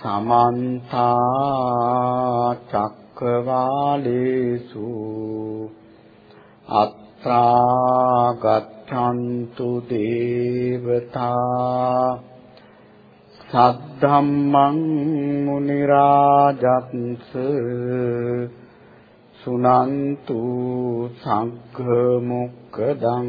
සමන්ත චක්කවාලේසු අත්‍රා ගච්ඡන්තු දේවතා සද්ධම්මං මුනි රාජත්ස සුනන්තු සංඝ මොක්කදං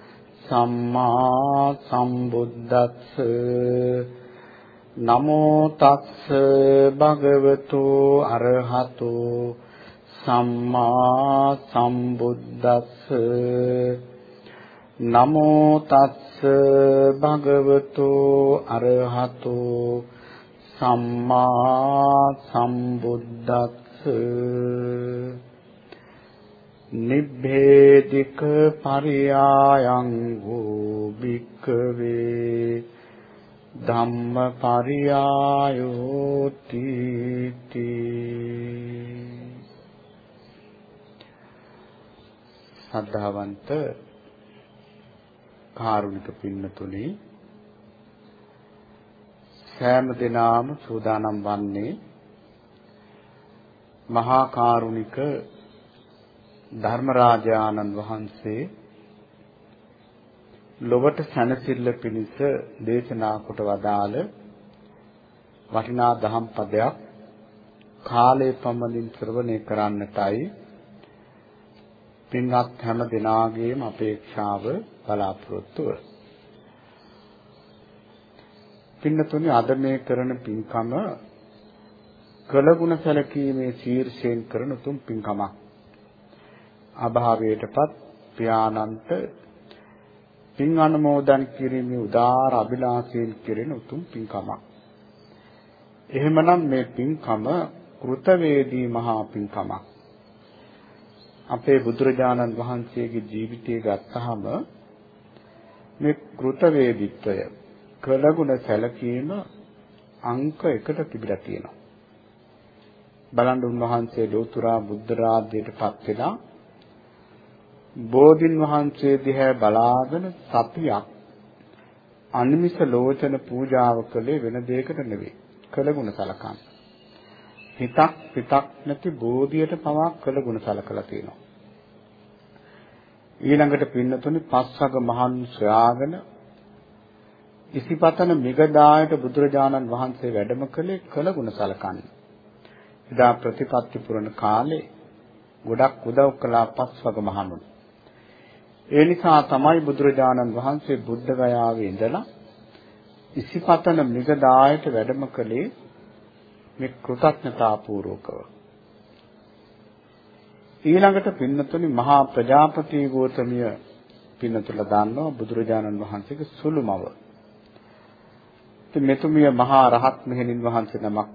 සම්මා සම්බුද්දස්ස. නමෝ තස්ස භගවතු අරහතු. සම්මා සම්බුද්දස්ස. නමෝ තස්ස භගවතු අරහතු. සම්මා සම්බුද්දස්ස. නිබ්බේධික පරියායං වූ භික්ඛවේ ධම්ම පරියායෝ තීති. සද්ධාවන්ත කාරුණික පින්නතුනි සෑම දිනාම සූදානම් වන්නේ මහා කාරුණික ධර්මරාජානන් වහන්සේ ලොවට සැනසෙල්ල පිණිස දේශනා කොට වදාළ වටිනා දහම් පදයක් කාලේ පමණින් ශ්‍රවණය කරන්නටයි පින්වත් හැම දිනාගේම අපේක්ෂාව බලාපොරොත්තුව. පින්නතුනි අද මේ කරන පින්කම කළගුණ සැලකීමේ ශීර්ෂයෙන් කරන තුන් පින්කමක්. අභාවයටපත් පියාණන්ට පින් අනුමෝදන් කිරීමේ උදාාර අභිලාෂයෙන් කෙරෙන උතුම් පින්කමක්. එහෙමනම් මේ පින්කම කෘතවේදී මහා පින්කමක්. අපේ බුදුරජාණන් වහන්සේගේ ජීවිතය ගත්තහම මේ කෘතවේදීත්වය කළගුණ සැලකීම අංක 1ට තිබිලා තියෙනවා. බලන්න උන්වහන්සේ ලෝතුරා බුද්ධ රාජ්‍යයටපත් වෙලා බෝධින් වහන්සේ දිහා බලාගෙන සතියක් අනිමිස ලෝචන පූජාව කළේ වෙන දෙයකට නෙවෙයි කළගුණ සලකන්න. හිතක් පිටක් නැති බෝධියට පවා කළගුණ සලකලා තියෙනවා. ඊළඟට පින්නතුනි පස්වග මහන් සොයාගෙන ඉසිපතන මිගදායට බුදුරජාණන් වහන්සේ වැඩම කළේ කළගුණ සලකන්න. එදා ප්‍රතිපත්ති පුරන කාලේ ගොඩක් උදව් කළා පස්වග මහණුන්. ඒ නිසා තමයි බුදුරජාණන් වහන්සේ බුද්ධ ගයාවේ ඉඳලා ඉසිපතන මිගදායට වැඩම කළේ මේ කෘතඥතා පූර්වකව. ඊළඟට පින්නතුනි මහා ප්‍රජාපති ගෝතමිය පින්නතුල දාන්නවා බුදුරජාණන් වහන්සේගේ සුළුමව. ඉතින් මෙතුමිය මහා රහත් මෙහෙණින් වහන්සේ නමක්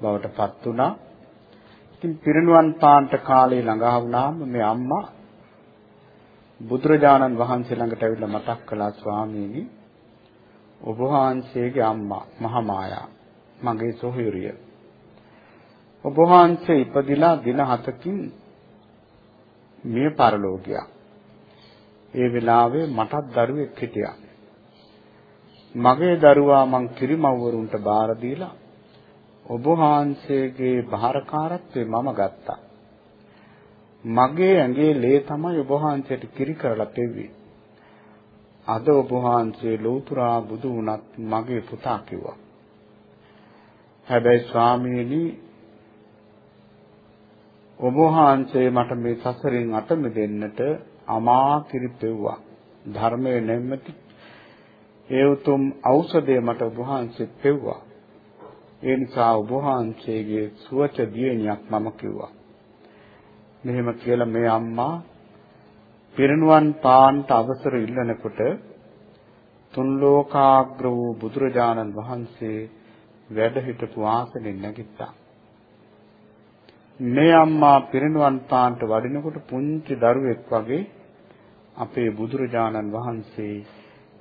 බවට පත් වුණා. ඉතින් පිරිනුවන් පාන්ට කාලේ ළඟා වුණාම මේ අම්මා බුදුරජාණන් වහන්සේ ළඟට ඇවිල්ලා මතක් කළා ස්වාමීනි ඔබ වහන්සේගේ අම්මා මහමායා මගේ සොහොයුරිය. ඔබ වහන්සේ ඉපදිලා දින 7කින් මිය පරලෝකියා ඒ වෙලාවේ මටත් දරුවෙක් හිටියා. මගේ දරුවා මං කිරිමව්වරුන්ට බාර දීලා ඔබ වහන්සේගේ බාරකාරත්වය මම ගත්තා. මගේ ඇඟේ ලේ තමයි ඔබ වහන්සේට කිරි කරලා පෙව්වේ. අද ඔබ වහන්සේ ලෞතුරා බුදු වුණත් මගේ පුතා කිව්වා. හැබැයි ස්වාමීනි ඔබ වහන්සේ මට මේ සසරින් අත මිදෙන්නට අමා කිරි පෙව්වා. ධර්මයේ නැමැති ඒ උතුම් ඖෂධය මට ඔබ වහන්සේ පෙව්වා. ඒ නිසා ඔබ වහන්සේගේ සුවච දියණියක් මම කිව්වා. මෙහෙම කියලා මේ අම්මා පිරිනුවන් පාන්ට අවසර ඉල්ලනකොට තුන් ලෝකාග්‍ර වූ බුදුරජාණන් වහන්සේ වැඩ හිටපු ආසනෙන් නැගිට්ටා. මේ අම්මා පිරිනුවන් පාන්ට වඩිනකොට පුංචි දරුවෙක් වගේ අපේ බුදුරජාණන් වහන්සේ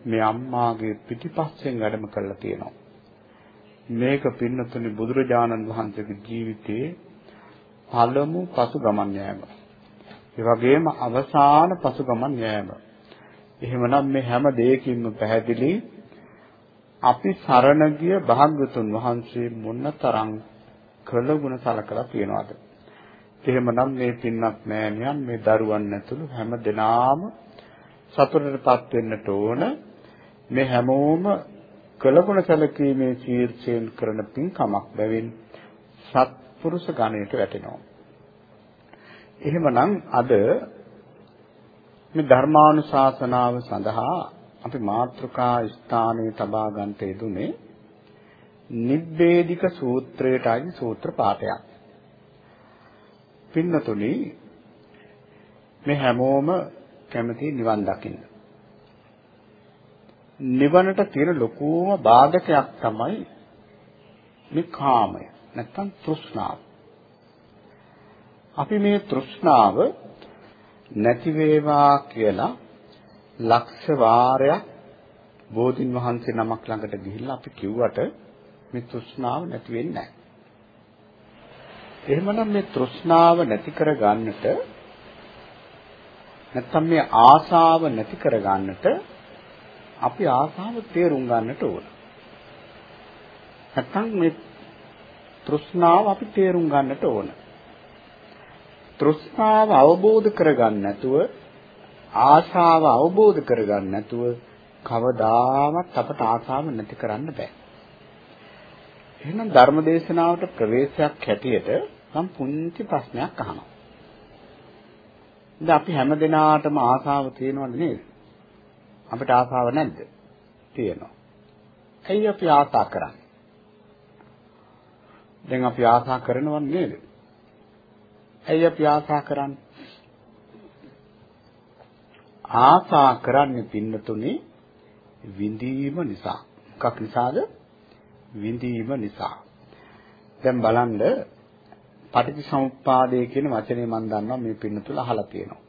මේ අම්මාගේ පිටිපස්සෙන් වැඩම කරලා තියෙනවා. මේක පින්නතුනි බුදුරජාණන් වහන්සේගේ ජීවිතයේ පළමු පසු ගමන් යෑම. ඒ වගේම අවසාන පසු ගමන් යෑම. එහෙමනම් මේ හැම දෙයකින්ම පැහැදිලි අපි සරණ ගිය භාග්‍යතුන් වහන්සේ මොනතරම් කළගුණ සලකලා තියනවාද? එහෙමනම් මේ පින්වත් මෑණියන් මේ දරුවන් ඇතුළු හැම දෙනාම සතුටටපත් වෙන්නට ඕන මේ හැමෝම කළගුණ සැලකීමේ ශීර්ෂයෙන් කරන පින්කමක් බැවින් සත්පුරුෂ ගණයට වැටෙනවා. එහෙමනම් අද මේ ධර්මානුශාසනාව සඳහා අපි මාත්‍රිකා ස්ථානයේ තබා ගන්නට යෙදුනේ නිබ්බේධික සූත්‍රයටයි සූත්‍ර පාඨයක්. පින්නතුනි මේ හැමෝම කැමති නිවන් දකින්න. නිවනට තියෙන ලොකුම බාධකයක් තමයි මේ කාමය නැත්තම් තෘෂ්ණාව. අපි මේ තෘෂ්ණාව නැති වේවා කියලා ලක්ෂ වාරයක් බෝධින් වහන්සේ නමක් ළඟට ගිහිල්ලා අපි කිව්වට මේ තෘෂ්ණාව නැති වෙන්නේ නැහැ. එහෙමනම් මේ තෘෂ්ණාව නැති කර ගන්නට නැත්තම් මේ ආසාව නැති කර ගන්නට අපි ආසාව තේරුම් ගන්නට ඕන. නැත්තම් මේ තෘෂ්ණාව අපි තේරුම් ගන්නට ඕන. තෘෂ්ණාව අවබෝධ කරගන්න නැතුව ආශාව අවබෝධ කරගන්න නැතුව කවදාවත් අපට ආශාව නැති කරන්න බෑ. එහෙනම් ධර්මදේශනාවට ප්‍රවේශයක් හැටියට මම පුංචි ප්‍රශ්නයක් අහනවා. දැන් අපි හැම දිනාටම ආශාව තියෙනවද නේද? අපිට ආශාව නැද්ද? තියෙනවා. ඇයි අපි ආශා කරන්නේ? දැන් අපි ආශා කරනව නේද? ඇයි අපි ආශා කරන්නේ? ආසා කරන්නේ පින්නතුනේ විඳීම නිසා. මොකක් නිසාද? විඳීම නිසා. දැන් බලන්න පටිච්චසමුප්පාදය කියන වචනේ මම දන්නවා මේ පින්නතුල අහලා තියෙනවා.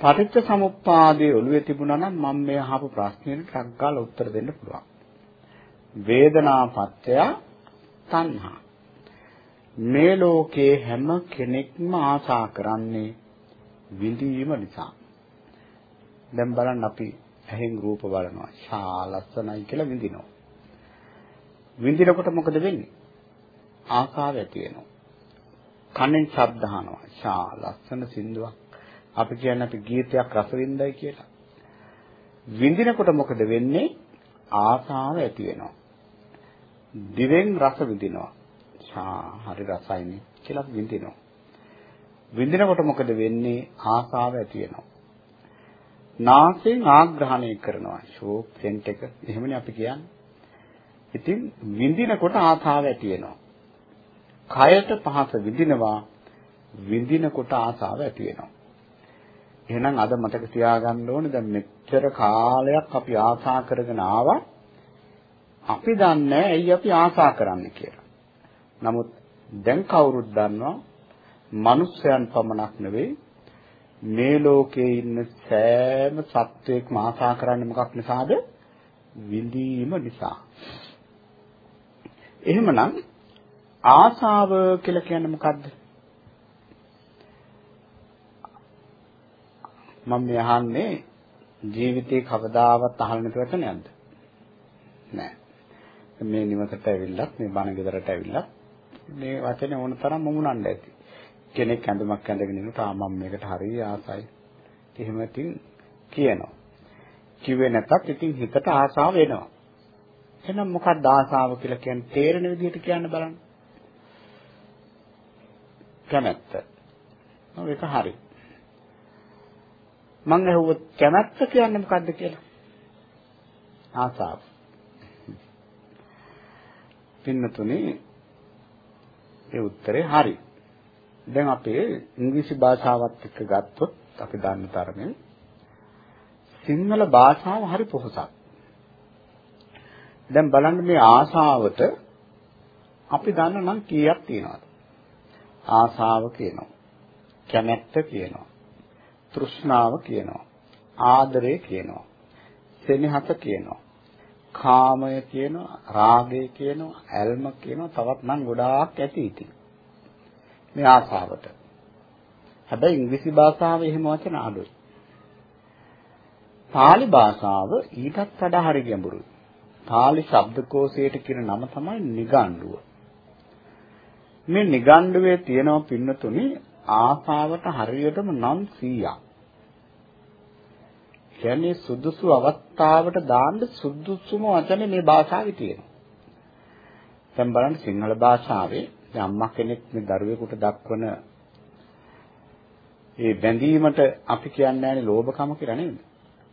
පටිච්චසමුප්පාදයේ ඔළුවේ තිබුණා නම් මම මේ අහපු ප්‍රශ්නෙට ටක් ගාලා උත්තර දෙන්න පුළුවන්. වේදනා පත්‍ය තණ්හා. මේ ලෝකේ හැම කෙනෙක්ම ආශා කරන්නේ විඳීම නිසා. දැන් බලන්න අපි ඇහෙන් රූප බලනවා. ශා ලස්සනයි කියලා විඳිනවා. විඳිනකොට මොකද වෙන්නේ? ආසාව ඇති වෙනවා. කනෙන් ශබ්ද අහනවා. ශා ලස්සන සින්දුවක්. අපි කියන්නේ අපි ගීතයක් රස විඳයි කියලා. විඳිනකොට මොකද වෙන්නේ? ආසාව ඇති වෙනවා. දිවෙන් රස විඳිනවා. ශා හරි රසයිනේ කියලා විඳිනවා. විඳිනකොට මොකද වෙන්නේ? ආසාව ඇති වෙනවා. නාසයෙන් ආග්‍රහණය කරනවා. ෂෝක් සෙන්ට් එක. එහෙමනේ අපි කියන්නේ. ඉතින් විඳිනකොට ආසාව ඇති වෙනවා. කයට පහස විඳිනවා. විඳිනකොට ආසාව ඇති වෙනවා. එහෙනම් අද මතක තියාගන්න ඕනේ දැන් මෙච්චර කාලයක් අපි ආසා කරගෙන ආවා. අපි දන්නේ ඇයි අපි ආසා කරන්නේ කියලා. නමුත් දැන් කවුරුත් දන්නවා මිනිස්යන් පමණක් නෙවෙයි මේ ලෝකේ ඉන්න සෑම සත්වයක්ම ආශා කරන්නේ මොකක් නිසාද? විඳීම නිසා. එහෙමනම් ආශාව කියලා කියන්නේ මොකද්ද? මම මේ අහන්නේ ජීවිතේ කවදාවත් අහලා නැති වචනයක්ද? නෑ. මේ නිවසට ඇවිල්ලත් මේ බණ ගෙදරට ඇවිල්ලත් මේ වචනේ ඕන තරම් මුමුණන්න ඇති. කෙනෙක් ඇඳුමක් ඇඳගෙන ඉන්නට ආ මම මේකට හරිය ආසයි. එහෙම ඉතින් කියනවා. කිව්වේ නැතත් ඉතින් හිතට ආසාව එනවා. එහෙනම් මොකක්ද ආසාව කියලා කියන්නේ තේරෙන විදිහට කියන්න බලන්න. කැමැත්ත. ඔව් ඒක හරි. මං අහුවොත් කැමැත්ත කියන්නේ මොකද්ද කියලා? ආසාව. පින්නතුනේ ඒ උත්තරේ හරි. දැන් අපේ ඉංග්‍රීසි භාෂාවත් එක්ක ගත්තොත් අපි දන්න තරමින් සිංහල භාෂාව හරි පොහොසත්. දැන් බලන්න මේ ආශාවට අපි දන්න නම් කීයක් තියෙනවද? ආශාව කියනවා. කැමැත්ත කියනවා. තෘෂ්ණාව කියනවා. ආදරය කියනවා. සෙනෙහස කියනවා. කාමය කියනවා, රාගය කියනවා, ඇල්ම කියනවා, තවත් නම් ගොඩාක් ඇති ඉතින්. මේ ආශාවට. හැබැයි ඉංග්‍රීසි භාෂාවේ එහෙම වචන අඩුයි. පාලි භාෂාව ඊටත් වඩා හරි ගැඹුරුයි. පාලි ශබ්දකෝෂයට කියන නම තමයි නිගණ්ඩුව. මේ නිගණ්ඩුවේ තියෙනව පින්නතුනි ආසාවට හරියටම නම් 100ක්. කියන්නේ සුදුසු අවස්ථාවට දාන්න සුදුසුම වචනේ මේ භාෂාවේ තියෙනවා. දැන් බලන්න සිංහල භාෂාවේ දැන් අම්මා කෙනෙක් මේ දරුවෙකුට දක්වන ඒ බැඳීමට අපි කියන්නේ නැහැ ලෝභකම කියලා නේද?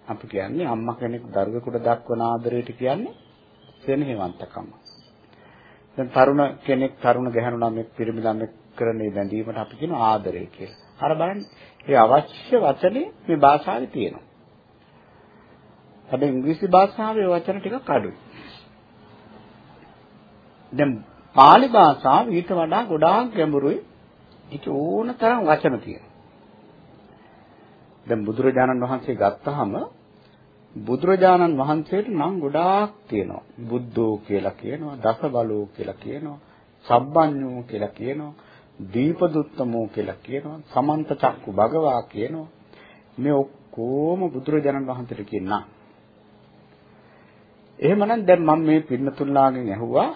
අපි කියන්නේ අම්මා කෙනෙක් දරුවෙකුට දක්වන ආදරයට කියන්නේ සෙනෙහවන්තකම. දැන් තරුණ කෙනෙක් තරුණ ගැහණු ළමෙක් පිරිමි ළමෙක් කරන මේ බැඳීමට අපි කියන ආදරය කියලා. අර බලන්න ඒ අවශ්‍ය වචනේ මේ භාෂාවේ තියෙනවා. හැබැයි ඉංග්‍රීසි භාෂාවේ වචන ටිකක් අඩුයි. දැන් පාලි භාෂාව ඊට වඩා ගොඩාක් ගැඹුරුයි. ඒක ඕන තරම් වචන තියෙනවා. දැන් බුදුරජාණන් වහන්සේ ගත්තාම බුදුරජාණන් වහන්සේට නම් ගොඩාක් තියෙනවා. බුද්ධෝ කියලා කියනවා, දසබලෝ කියලා කියනවා, සබ්බඤ්ඤෝ කියලා කියනවා, දීපදුත්තමෝ කියලා කියනවා, සමන්ත චක්කු භගවා කියනවා. මේ ඔක්කොම බුදුරජාණන් වහන්සේට කියනවා. එහෙමනම් දැන් මම මේ පින්නතුල්ලාගෙන් ඇහුවා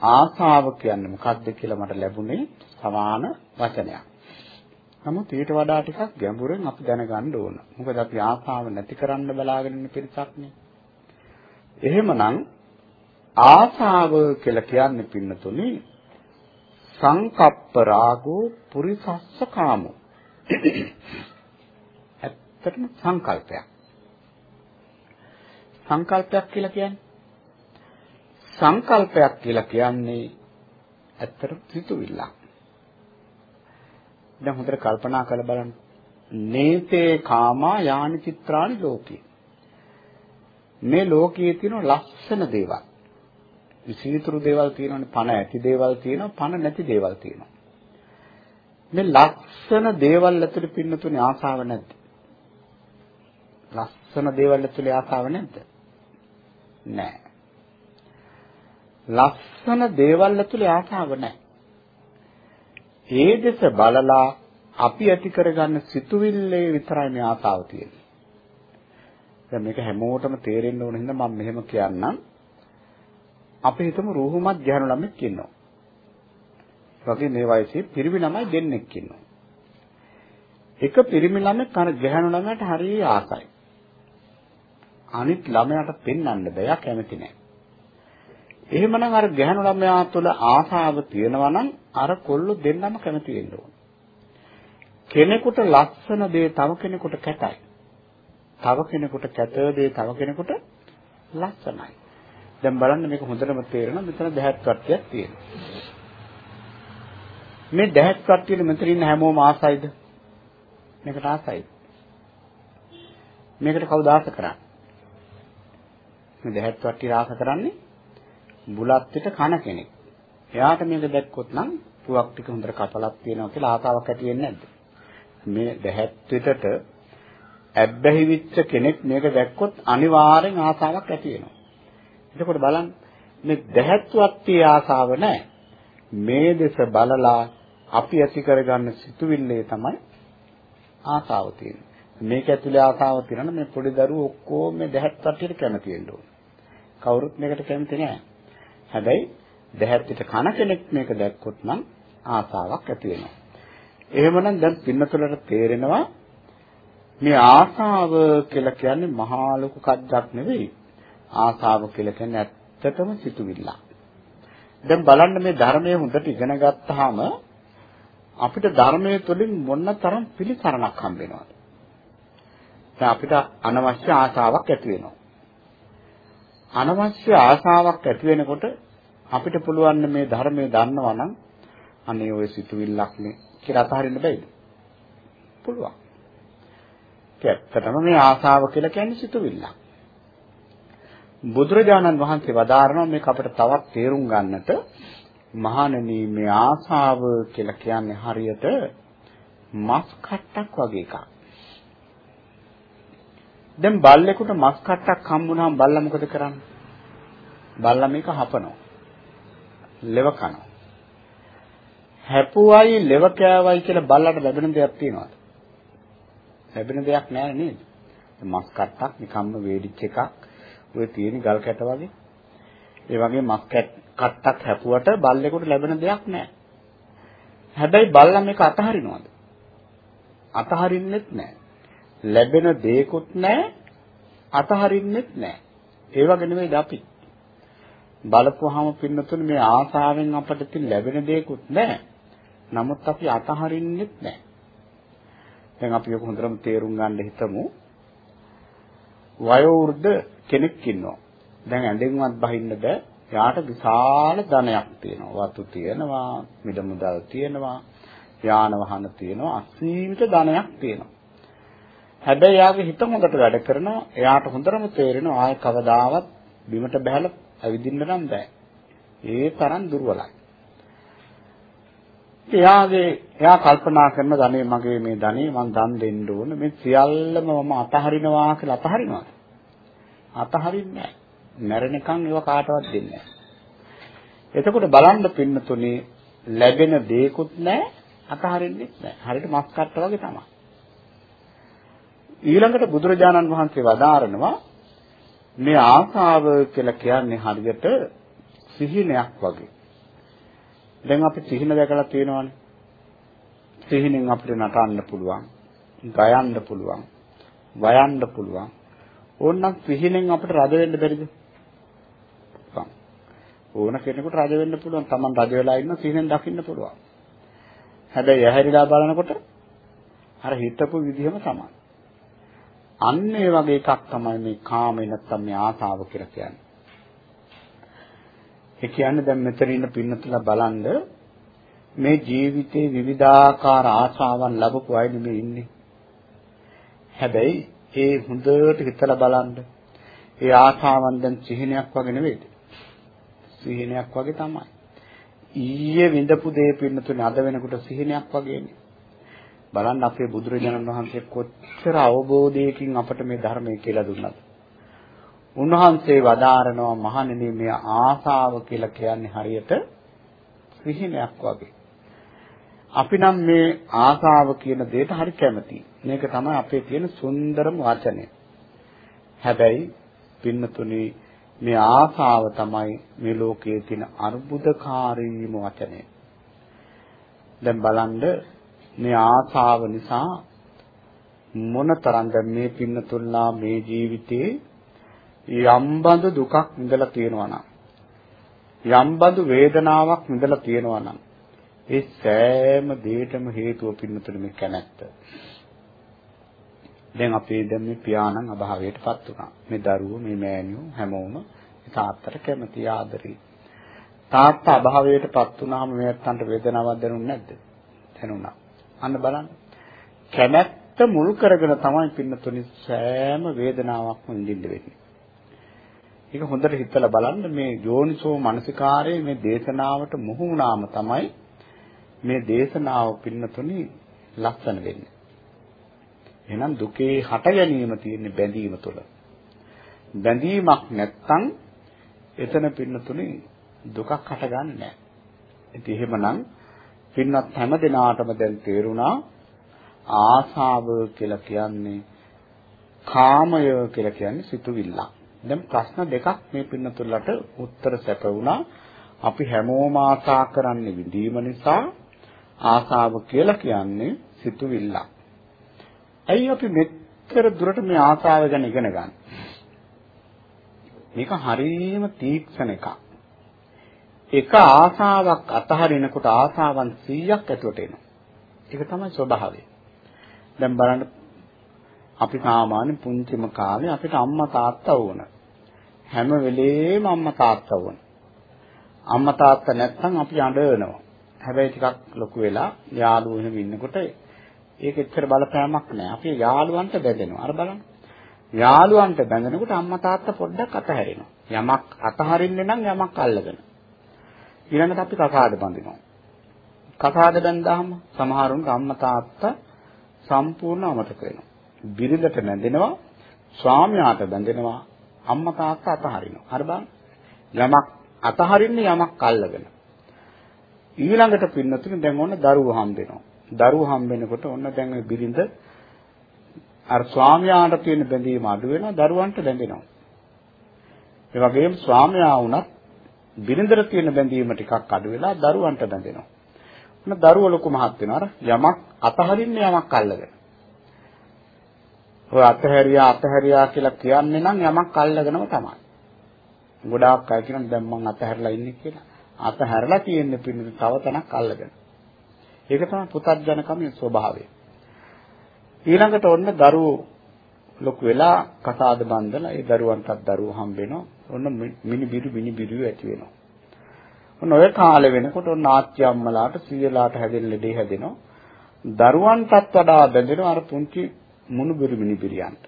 ආසාව කියන්නේ මොකක්ද කියලා මට ලැබුණේ සමාන වචනයක්. නමුත් ඊට වඩා ටිකක් ගැඹුරෙන් අපි දැනගන්න ඕන. මොකද අපි ආසාව නැති කරන්න බලාගෙන ඉන්න පිරිසක් නේ. එහෙමනම් ආසාව කියලා කියන්නේ පින්නතුනි සංකප්ප රාගෝ පුරිසස්ස කාමෝ. ඇත්තටම සංකල්පයක්. සංකල්පයක් කියලා කියන්නේ සංකල්පයක් කියලා කියන්නේ ඇත්තට සිතුවිල්ලක්. දැන් හොඳට කල්පනා කරලා බලන්න. නේතේ කාමා යානි චිත්‍රානි ලෝකේ. මේ ලෝකයේ තියෙන ලස්සන දේවල්. විසිතුරු දේවල් තියෙනවනේ පණ ඇති දේවල් තියෙනවා පණ නැති දේවල් තියෙනවා. මේ ලස්සන දේවල් ඇතුළේ පින්නතුනේ ආසාව නැද්ද? ලස්සන දේවල් ඇතුළේ ආසාව නැද්ද? නැහැ. ලස්සන දේවල් ඇතුලේ ආශාව නැහැ. ඒ දෙස බලලා අපි ඇති කරගන්න සිතුවිල්ලේ විතරයි මේ ආශාව තියෙන්නේ. දැන් මේක හැමෝටම තේරෙන්න ඕන හින්දා මම මෙහෙම කියන්නම්. අපි හිතමු රූහුමත් ගැහණු ළමෙක් ඉන්නවා. වගේ මේ වයසේ පිරිමි ළමයි දෙන්නෙක් ඉන්නවා. එක පිරිමි ළමෙක් අර ගැහණු ළමයට හරිය ආසයි. අනිත් ළමයාට පෙන්වන්න බෑ කැමති නෑ. එහෙමනම් අර ගැහණු ළමයා තුළ ආසාව තියෙනවා නම් අර කොල්ලෝ දෙන්නම කැමති වෙන්න ඕන. කෙනෙකුට ලස්සන දේ තව කෙනෙකුට කැතයි. තව කෙනෙකුට කැත දේ තව කෙනෙකුට ලස්සනයි. දැන් බලන්න මේක හොඳටම තේරෙනවා මෙතන දැහත් කට්ටියක් තියෙනවා. මේ දැහත් කට්ටියල මෙතන ඉන්න හැමෝම ආසයිද? මේකට ආසයිද? මේකට කවුද ආස කරන්නේ? මේ දැහත් කට්ටිය ආස කරන්නේ බුලත් පිට කන කෙනෙක්. එයාට මේක දැක්කොත් නම් පුවක් ටික හොඳට කපලක් තියෙනවා කියලා ආසාවක් ඇති වෙන්නේ නැද්ද? මේ දැහැත් පිටට ඇබ්බැහි විච්ච කෙනෙක් මේක දැක්කොත් අනිවාර්යෙන් ආසාවක් ඇති වෙනවා. එතකොට බලන්න මේ දැහැත්වත් ආසාව නැහැ. මේ දෙස බලලා අපි ඇති කරගන්න සිතුවිල්ලේ තමයි ආසාව තියෙන්නේ. මේක ඇතුලේ ආසාව තියෙනවා මේ පොඩි දරුවෝ ඔක්කොම මේ දැහැත් වට්ටියට කැමති වෙන්න ඕන. කවුරුත් මේකට කැමති නැහැ. හැබැයි දැහැත්තිට කන කෙනෙක් මේක දැක්කොත් නම් ආසාවක් ඇති වෙනවා. එහෙමනම් දැන් පින්නතුලට තේරෙනවා මේ ආසාව කියලා කියන්නේ මහා ලොකු කද්දක් නෙවෙයි. ආසාව කියලා කියන්නේ ඇත්තටම සිතුවිල්ල. දැන් බලන්න මේ ධර්මයේ හොඳට ඉගෙන ගත්තාම අපිට ධර්මයේ තුලින් මොන තරම් පිළිසරණක් හම්බ වෙනවද? දැන් අපිට අනවශ්‍ය ආසාවක් ඇති වෙනවා. අනවශ්‍ය ආසාවක් ඇති වෙනකොට අපිට පුළුවන් මේ ධර්මයේ දන්නවා නම් අනේ ඔය සිතුවිල්ලක් නේ කියලා අතහරින්න බෑද? පුළුවන්. ඇත්තටම මේ ආසාව කියලා කියන්නේ සිතුවිල්ලක්. බුදුරජාණන් වහන්සේ වදාරනවා මේක අපිට තවත් තේරුම් ගන්නට මහණෙනි මේ ආසාව කියලා කියන්නේ හරියට මස් කට්ටක් වගේ එකක්. දැන් බල්ලෙකුට මස් කට්ටක් හම්බුනහම බල්ලා මොකද කරන්නේ? බල්ලා මේක හපනවා. ලෙව කනවා. හැපුවයි ලෙව කෑවයි කියලා බල්ලට ලැබෙන දෙයක් තියනවාද? ලැබෙන දෙයක් නෑ නේද? මස් කට්ටක් නිකම්ම වේදිච්ච එකක්. ඔය තියෙන ගල් කැට වගේ. ඒ වගේ මස් කට්ටක් හැපුවට බල්ලෙකුට ලැබෙන දෙයක් නෑ. හැබැයි බල්ලා මේක අතහරිනවද? අතහරින්නෙත් නෑ. ලැබෙන දේකුත් නෑ අතහරින්නෙත් නෑ. ඒ වගේ නෙමෙයිද අපි. බලපුවාම පින්නතුනේ මේ ආසාවෙන් අපට තින් ලැබෙන දේකුත් නෑ. නමුත් අපි අතහරින්නෙත් නෑ. දැන් අපි ඔක හොඳටම තේරුම් ගන්න හිතමු. වයෝවෘද්ධ කෙනෙක් ඉන්නවා. දැන් ඇඳෙන්වත් බහින්න බෑ. එයාට විශාල ධනයක් තියෙනවා. වතු තියෙනවා, මිඩ මුදල් තියෙනවා, යාන වාහන තියෙනවා, අසීමිත ධනයක් තියෙනවා. හැබැයි යාගේ හිත හොඳට වැඩ කරනවා. එයාට හොඳටම තේරෙනවා ආයේ කවදාවත් බිමට බහැලා ඇවිදින්න නම් බෑ. ඒ තරම් දුර්වලයි. එයාගේ එයා කල්පනා කරන ධනෙ මගේ මේ ධනෙ මං දන් දෙන්න ඕන මේ සියල්ලම මම අතහරිනවා කියලා අතහරිනවා. අතහරින්නේ නැහැ. මැරෙනකන් ඒව කාටවත් දෙන්නේ නැහැ. එතකොට බලන්න පින්නතුනේ ලැබෙන දේකුත් නැහැ අතහරින්නෙත් නැහැ. හරියට මස් කට්ට වගේ තමයි. ඊළඟට බුදුරජාණන් වහන්සේ වදාරනවා මේ ආසාව කියලා කියන්නේ හරියට සිහිනයක් වගේ. දැන් අපි සිහින දැකලා තියෙනවානේ. සිහිනෙන් අපිට නටන්න පුළුවන්, ගයන්න පුළුවන්, වයන්න පුළුවන්. ඕනනම් සිහිනෙන් අපිට රජ වෙන්න බැරිද? ඕන කෙනෙකුට රජ වෙන්න පුළුවන්. Taman රජ වෙලා ඉන්න සිහිනෙන් දකින්න පුළුවන්. හැබැයි ඇහැරිලා බලනකොට අර හිතපු විදිහම තමයි. අන්න ඒ වගේ එකක් තමයි මේ කාමේ නැත්තම් මේ ආසාව කියලා කියන්නේ. ඒ කියන්නේ දැන් මෙතන ඉන්න පින්නතුලා බලන්න මේ ජීවිතේ විවිධාකාර ආශාවන් ලැබපු අය නෙමෙයි ඉන්නේ. හැබැයි ඒ හොඳට හිතලා බලන්න. ඒ ආශාවන් දැන් සිහිනයක් වගේ නෙවෙයිද? සිහිනයක් වගේ තමයි. ඊයේ විඳපු දේ පින්නතුනේ අද වෙනකොට සිහිනයක් වගේනේ. බලන්න අපේ බුදුරජාණන් වහන්සේ කොච්චර අවබෝධයකින් අපට මේ ධර්මය කියලා දුන්නද. උන්වහන්සේ වදාරනවා මහණෙනි මේ ආසාව කියලා කියන්නේ හරියට සිහිනයක් වගේ. අපි නම් මේ ආසාව කියන දෙයට හරි කැමතියි. මේක තමයි අපේ තියෙන සුන්දරම වචනය. හැබැයි පින්නතුනි මේ ආසාව තමයි මේ ලෝකයේ තියෙන අර්බුදකාරීම වචනය. දැන් බලන්න මේ ආසාව නිසා මොනතරම් දැන් මේ පින්නතුල්ලා මේ ජීවිතේ යම්බඳු දුකක් විඳලා තියෙනවා නම් යම්බඳු වේදනාවක් විඳලා තියෙනවා නම් ඒ සෑම දෙයකම හේතුව පින්නතුනේ මේ කැමැත්ත. දැන් අපේ දැන් මේ පියාණන් අභාවයටපත් වුණා. මේ දරුවෝ මේ මෑණියෝ හැමෝම තාත්තට කැමති ආදරේ. තාත්තා අභාවයටපත් වුණාම මේ අත්තන්ට වේදනාවක් දැනුන්නේ නැද්ද? දැනුණා. අන්න බලන්න. කැමැත්ත මුල් කරගෙන තමයි පින්නතුනි සෑම වේදනාවක්ම විඳින්න වෙන්නේ. ඒක හොඳට හිතලා බලන්න මේ යෝනිසෝ මනසිකාරයේ මේ දේශනාවට මුහු වුණාම තමයි මේ දේශනාව පින්නතුනි ලස්සන වෙන්නේ. එහෙනම් දුකේ හට ගැනීම තියෙන බැඳීම තුළ. බැඳීමක් නැත්තම් එතන පින්නතුනි දුකක් හටගන්නේ නැහැ. ඉතින් එහෙමනම් පින්වත් හැම දිනාටම දැන් තේරුණා ආසාව කියලා කියන්නේ කාමය කියලා කියන්නේ සිතුවිල්ලක්. දැන් ප්‍රශ්න දෙකක් මේ පින්නතුලට උත්තර සැපුණා. අපි හැමෝම ආසා කරන්නේ විඳීම නිසා ආසාව කියලා කියන්නේ සිතුවිල්ලක්. ඇයි අපි මෙච්චර දුරට මේ ආසාව ගැන ඉගෙන ගන්න? මේක හරීම තීක්ෂණ එකක්. එක ආසාවක් අතහරිනකොට ආසාවන් 100ක් ඇතුළට එනවා. ඒක තමයි ස්වභාවය. දැන් බලන්න අපි සාමාන්‍ය පුංචිම කාලේ අපිට අම්මා තාත්තා ඕන. හැම වෙලේම අම්මා තාත්තා ඕන. අම්මා තාත්තා නැත්නම් අපි අඬනවා. හැබැයි ටිකක් ලොකු වෙලා යාළුවෝ එහෙම ඉන්නකොට ඒක එච්චර බලපෑමක් නැහැ. අපි යාළුවන්ට බැඳෙනවා. අර බලන්න. යාළුවන්ට බැඳෙනකොට අම්මා තාත්තා පොඩ්ඩක් අතහැරෙනවා. යමක් අතහරින්නේ නම් යමක් අල්ලගෙන. ඊළඟට අපි කකාද බඳිනවා. කකාද බැඳාම සමහරුන්ගේ අම්මා තාත්තා සම්පූර්ණ අමතක වෙනවා. බිරිඳට බැඳෙනවා, ස්වාමියාට බැඳෙනවා, අම්මා තාත්තා අතහරිනවා. හරි බලන්න. යමක් අතහරින්නේ යමක් අල්ලගෙන. ඊළඟට පින්නතුනේ දැන් ඔන්න දරුවෝ හම්බ වෙනවා. දරුවෝ හම්බ වෙනකොට ඔන්න දැන් ওই බිරිඳ අර ස්වාමියාට තියෙන බැඳීම අඩු වෙනවා දරුවන්ට බැඳෙනවා. ඒ වගේම ස්වාමියා වුණත් බිරිඳට තියෙන බැඳීම ටිකක් අඩු වෙලා දරුවන්ට බැඳෙනවා. ඔන්න දරුවෝ ලොකු මහත් වෙනවා. අර යමක් අතහරින්නේ යමක් අල්ලගෙන. ඔය අතහැරියා අතහැරියා කියලා කියන්නේ නම් යමක් අල්ලගෙනම තමයි. ගොඩාක් අය කියනවා දැන් මං අතහැරලා ඉන්නේ කියලා. අතහැරලා තියෙන්නේ පින්නු තව තැනක් අල්ලගෙන. ඒක තමයි පුතත්ජනකමේ ස්වභාවය. ඊළඟට ඔන්න දරුවෝ ලොකු වෙලා කසාද බන්ධලා ඒ දරුවන්ටත් දරුවෝ හම්බ වෙනවා. ඔන්න මිනි බිරු මිනි බිරු ඇති වෙනවා. ඔන්න ඔය කාලේ වෙනකොට ඔන්න ආච්චි අම්මලාට සීයලාට හැදෙන ලෙඩේ හැදෙනවා. දරුවන්ටත් වඩා බැඳෙනවා අර පුංචි මුණුබිරු මිනි බිරියන්ට.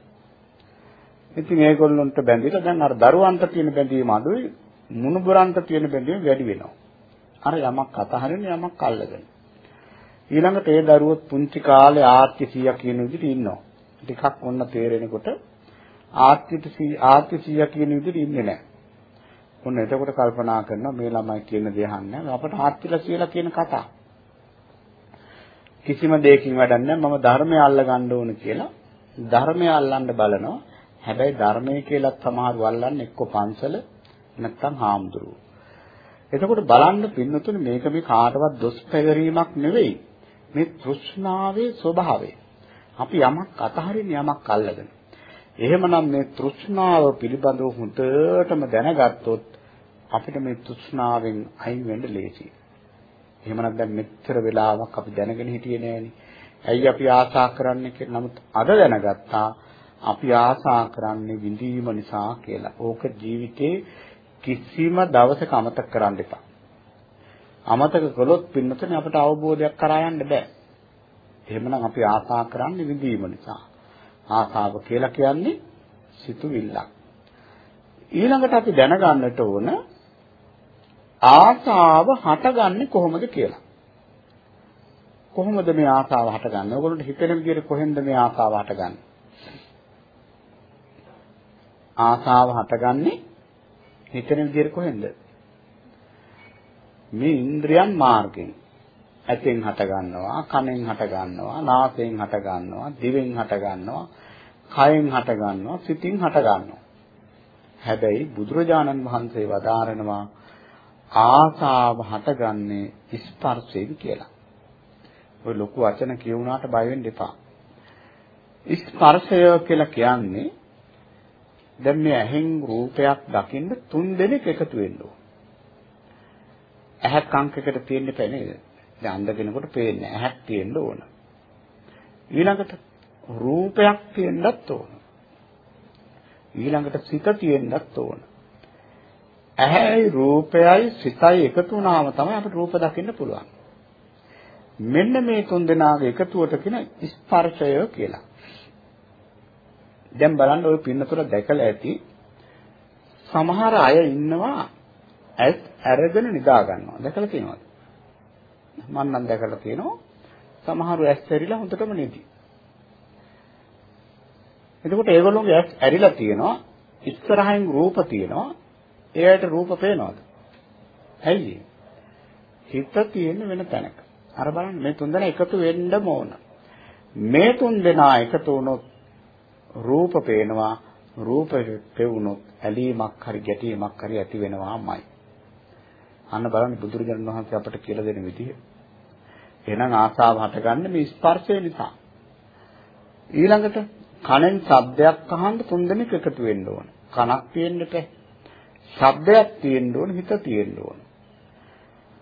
ඉතින් ඒගොල්ලොන්ට බැඳිලා දැන් අර දරුවන්ට තියෙන බැඳීම අඩුයි මුණුබුරන්ට තියෙන බැඳීම වැඩි වෙනවා. අර යමක් අතහරින යමක් අල්ලගෙන. ඊළඟට ඒ දරුවොත් පුංචි කාලේ ආර්ති 100 කියන විදිහට ඉන්නවා. ටිකක් ඔන්න තේරෙනකොට ආර්තිට ආර්ති 100 කියන විදිහට ඉන්නේ නැහැ. ඔන්න එතකොට කල්පනා කරනවා මේ ළමයි කියන දේ අහන්නේ අපට ආර්තිලා කියලා කියන කතා. කිසිම දෙයකින් වැඩක් නැහැ මම ධර්මය අල්ල ගන්න ඕන කියලා ධර්මය අල්ලන්න බලනවා. හැබැයි ධර්මය කියලා සමහරව අල්ලන්නේ එක්ක පන්සල නැත්තම් හාමුදුරුවෝ. එතකොට බලන්න පින්නතුනේ මේක මේ කාටවත් දොස් පැවරීමක් නෙවෙයි. මේ තෘෂ්ණාවේ ස්වභාවය. අපි යමක් අතහරින්න යමක් අල්ලගෙන. එහෙමනම් මේ තෘෂ්ණාව පිළිබඳව හොඳටම දැනගත්තොත් අපිට මේ තෘෂ්ණාවෙන් අයින් වෙන්න ලේසියි. එහෙමනම් දැන් මෙච්චර වෙලාවක් අපි දැනගෙන හිටියේ නෑනේ. ඇයි අපි ආශා කරන්නේ කියලා. නමුත් අද දැනගත්තා අපි ආශා කරන්නේ විඳීම නිසා කියලා. ඕක ජීවිතේ කිසිම දවසක අමතක කරන්න එපා. අමතක කළොත් පින්නතනේ අපට අවබෝධයක් කරා යන්න බෑ. එහෙමනම් අපි ආශා කරන්නේ විඳීම නිසා. ආශාව කියලා කියන්නේ සිතුවිල්ලක්. ඊළඟට අපි දැනගන්නට ඕන ආශාව හටගන්නේ කොහොමද කියලා. කොහොමද මේ ආශාව හටගන්නේ? ඔයගොල්ලන්ට හිතෙන විදිහට කොහෙන්ද මේ ආශාව හටගන්නේ? ආශාව හටගන්නේ හිතෙන විදිහට කොහෙන්ද? මේ ඉන්ද්‍රියන් මාර්ගෙන්. ඇතෙන් හට ගන්නවා, කනෙන් හට ගන්නවා, නාසයෙන් හට ගන්නවා, දිවෙන් හට ගන්නවා, කයෙන් හට ගන්නවා, සිතින් හට ගන්නවා. හැබැයි බුදුරජාණන් වහන්සේ වදාරනවා ආසාව හටගන්නේ ස්පර්ශයෙන් කියලා. ඔය ලොකු වචන කියුණාට බය වෙන්න එපා. ස්පර්ශය කියලා කියන්නේ දැන් මේ ඇහෙන් රූපයක් දකින්න තුන් දෙනෙක් එකතු වෙන්න ඕන. ඇහක් අංකයකට තියෙන්න බෑ නේද? දැන් අන්ධ කෙනෙකුට පේන්නේ ඇහක් තියෙන්න ඕන. ඊළඟට රූපයක් තියෙන්නත් ඕන. ඊළඟට සිත තියෙන්නත් ඕන. ඇහැයි රූපයයි සිතයි එකතු වුණාම තමයි අපිට රූප දකින්න පුළුවන්. මෙන්න මේ තුන් දෙනාගේ එකතුවට කියන ස්පර්ශය කියලා. දැන් බලන්න ওই පින්නතුර දැකලා ඇති සමහර අය ඉන්නවා ඇස් අරගෙන නිදා ගන්නවා. දැකලා තියෙනවද? මම නම් දැකලා තියෙනවා. සමහරු ඇස් ඇරිලා හොඳටම නිදි. එතකොට ඒගොල්ලෝගේ ඇස් ඇරිලා තියෙනවා. ඉස්සරහින් රූප තියෙනවා. එයාට රූප පේනවද? ඇයි? හිත තියෙන වෙන තැනක. අර බලන්න මේ තුන් දෙනා එකතු වෙන්නම ඕන. මේ තුන් දෙනා එකතු වුණොත් රූප පේනවා රූප පෙවුනොත් ඇලීමක් හරි ගැටීමක් හරි ඇති වෙනවාමයි. අන්න බලන්න බුදුරජාණන් වහන්සේ අපට කියලා දෙන විදිය. එහෙනම් ආසාව හටගන්නේ මේ ස්පර්ශය නිසා. ඊළඟට කනෙන් ශබ්දයක් අහන්න තුන්දෙනෙක් එකතු වෙන්න ඕන. කනක් තියෙන්න බෑ. ශබ්දයක් තියෙන්න ඕන, හිත තියෙන්න ඕන.